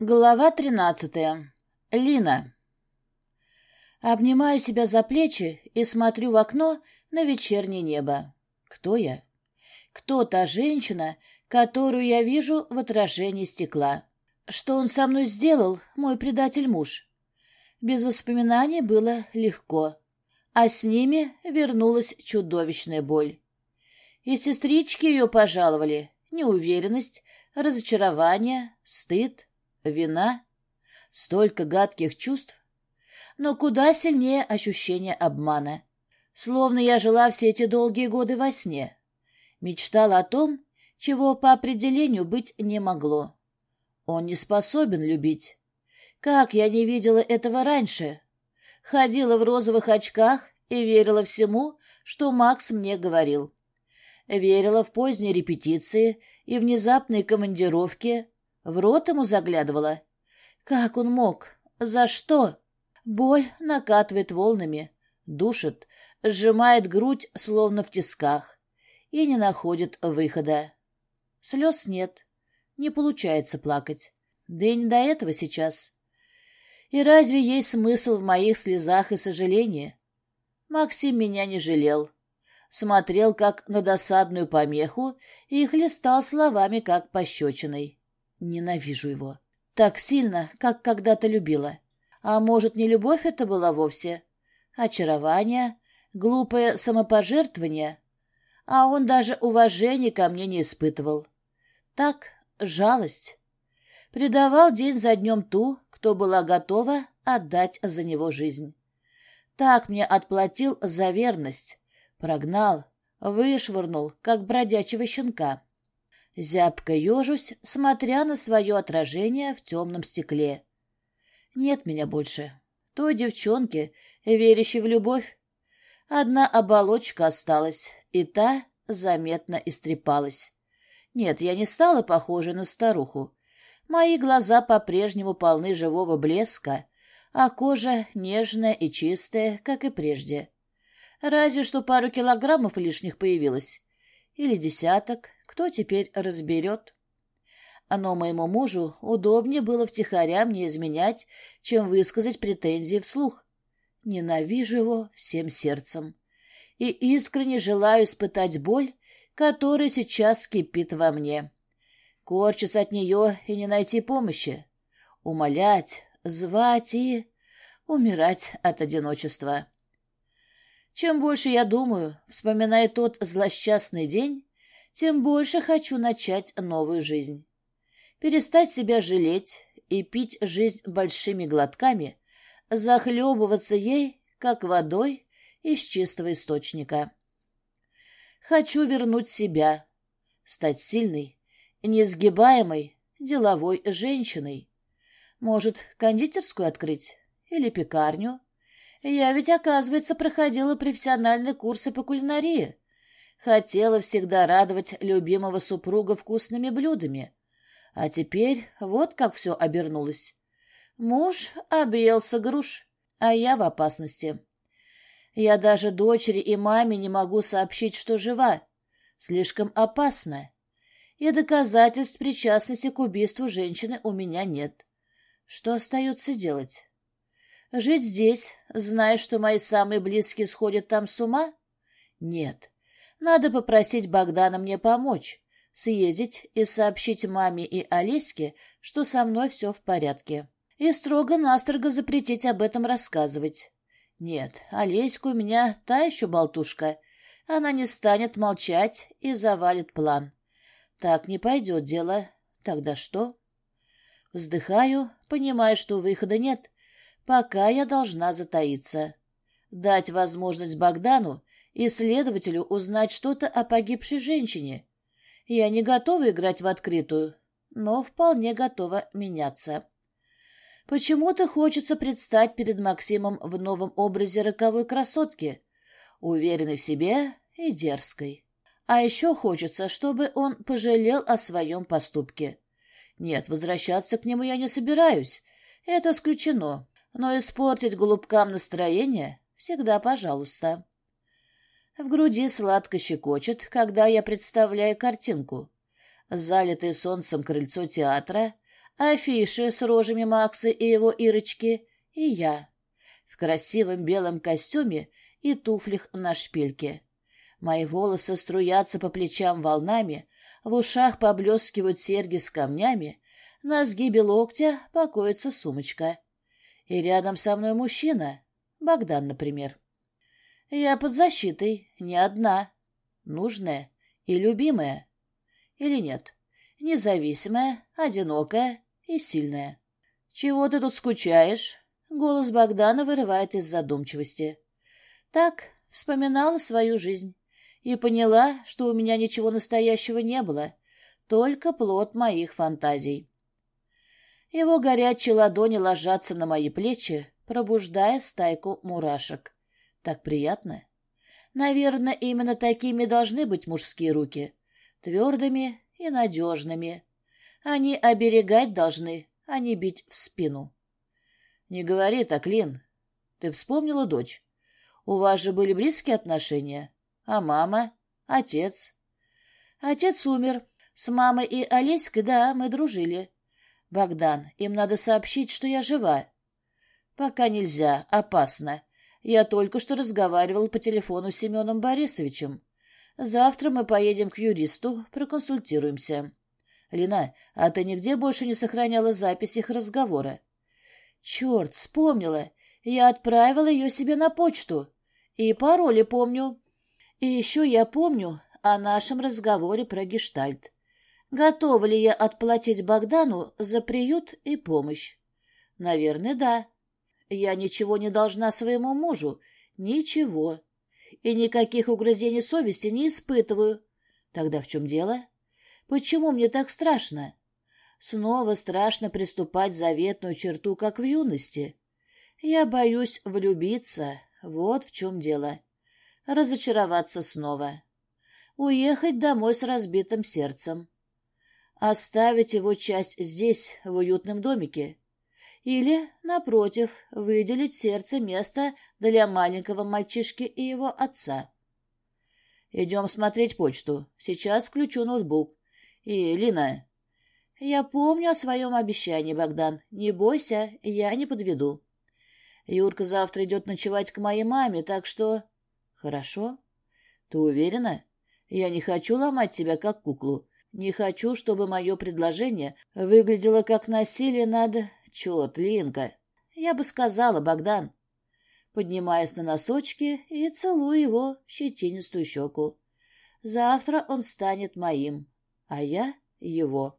Глава тринадцатая. Лина. Обнимаю себя за плечи и смотрю в окно на вечернее небо. Кто я? Кто та женщина, которую я вижу в отражении стекла? Что он со мной сделал, мой предатель-муж? Без воспоминаний было легко, а с ними вернулась чудовищная боль. И сестрички ее пожаловали. Неуверенность, разочарование, стыд, вина. Столько гадких чувств. Но куда сильнее ощущение обмана. Словно я жила все эти долгие годы во сне. Мечтала о том, чего по определению быть не могло. Он не способен любить. Как я не видела этого раньше? Ходила в розовых очках и верила всему, что Макс мне говорил верила в поздние репетиции и внезапные командировки, в рот ему заглядывала. Как он мог? За что? Боль накатывает волнами, душит, сжимает грудь, словно в тисках, и не находит выхода. Слез нет, не получается плакать, да и не до этого сейчас. И разве есть смысл в моих слезах и сожалении? Максим меня не жалел смотрел как на досадную помеху и хлестал словами, как пощечиной. Ненавижу его. Так сильно, как когда-то любила. А может, не любовь это была вовсе? Очарование, глупое самопожертвование. А он даже уважения ко мне не испытывал. Так, жалость. Предавал день за днем ту, кто была готова отдать за него жизнь. Так мне отплатил за верность, Прогнал, вышвырнул, как бродячего щенка. Зябко ежусь, смотря на свое отражение в темном стекле. Нет меня больше. Той девчонки, верящей в любовь. Одна оболочка осталась, и та заметно истрепалась. Нет, я не стала похожа на старуху. Мои глаза по-прежнему полны живого блеска, а кожа нежная и чистая, как и прежде. Разве что пару килограммов лишних появилось. Или десяток, кто теперь разберет. Но моему мужу удобнее было втихаря мне изменять, чем высказать претензии вслух. Ненавижу его всем сердцем. И искренне желаю испытать боль, которая сейчас кипит во мне. Корчусь от нее и не найти помощи. Умолять, звать и умирать от одиночества. Чем больше я думаю, вспоминая тот злосчастный день, тем больше хочу начать новую жизнь. Перестать себя жалеть и пить жизнь большими глотками, захлебываться ей, как водой из чистого источника. Хочу вернуть себя, стать сильной, несгибаемой, деловой женщиной. Может, кондитерскую открыть или пекарню, я ведь, оказывается, проходила профессиональные курсы по кулинарии. Хотела всегда радовать любимого супруга вкусными блюдами. А теперь вот как все обернулось. Муж объелся груш, а я в опасности. Я даже дочери и маме не могу сообщить, что жива. Слишком опасно. И доказательств причастности к убийству женщины у меня нет. Что остается делать? Жить здесь, зная, что мои самые близкие сходят там с ума? Нет. Надо попросить Богдана мне помочь, съездить и сообщить маме и Олеське, что со мной все в порядке. И строго-настрого запретить об этом рассказывать. Нет, Олеська у меня та еще болтушка. Она не станет молчать и завалит план. Так не пойдет дело. Тогда что? Вздыхаю, понимая, что выхода нет, Пока я должна затаиться. Дать возможность Богдану и следователю узнать что-то о погибшей женщине. Я не готова играть в открытую, но вполне готова меняться. Почему-то хочется предстать перед Максимом в новом образе роковой красотки, уверенной в себе и дерзкой. А еще хочется, чтобы он пожалел о своем поступке. Нет, возвращаться к нему я не собираюсь. Это исключено но испортить голубкам настроение всегда пожалуйста. В груди сладко щекочет, когда я представляю картинку. Залитое солнцем крыльцо театра, Афиши с рожами Макса и его Ирочки, и я. В красивом белом костюме и туфлях на шпильке. Мои волосы струятся по плечам волнами, в ушах поблескивают серьги с камнями, на сгибе локтя покоится сумочка. И рядом со мной мужчина, Богдан, например. Я под защитой, не одна, нужная и любимая. Или нет, независимая, одинокая и сильная. «Чего ты тут скучаешь?» Голос Богдана вырывает из задумчивости. Так, вспоминала свою жизнь и поняла, что у меня ничего настоящего не было, только плод моих фантазий. Его горячие ладони ложатся на мои плечи, пробуждая стайку мурашек. Так приятно. Наверное, именно такими должны быть мужские руки. Твердыми и надежными. Они оберегать должны, а не бить в спину. Не говори так, Лин. Ты вспомнила дочь? У вас же были близкие отношения? А мама? Отец? Отец умер. С мамой и Олеськой, да, мы дружили. Богдан, им надо сообщить, что я жива. Пока нельзя, опасно. Я только что разговаривал по телефону с Семеном Борисовичем. Завтра мы поедем к юристу, проконсультируемся. Лина, а ты нигде больше не сохраняла запись их разговора? Черт, вспомнила. Я отправила ее себе на почту. И пароли помню. И еще я помню о нашем разговоре про гештальт. Готова ли я отплатить Богдану за приют и помощь? Наверное, да. Я ничего не должна своему мужу. Ничего. И никаких угрызений совести не испытываю. Тогда в чем дело? Почему мне так страшно? Снова страшно приступать заветную черту, как в юности. Я боюсь влюбиться. Вот в чем дело. Разочароваться снова. Уехать домой с разбитым сердцем. Оставить его часть здесь, в уютном домике. Или, напротив, выделить сердце место для маленького мальчишки и его отца. Идем смотреть почту. Сейчас включу ноутбук. И, Лина... Я помню о своем обещании, Богдан. Не бойся, я не подведу. Юрка завтра идет ночевать к моей маме, так что... Хорошо. Ты уверена? Я не хочу ломать тебя как куклу. Не хочу, чтобы мое предложение выглядело как насилие над... Черт, Линка. Я бы сказала, Богдан. Поднимаясь на носочки и целую его в щетинистую щеку. Завтра он станет моим, а я его.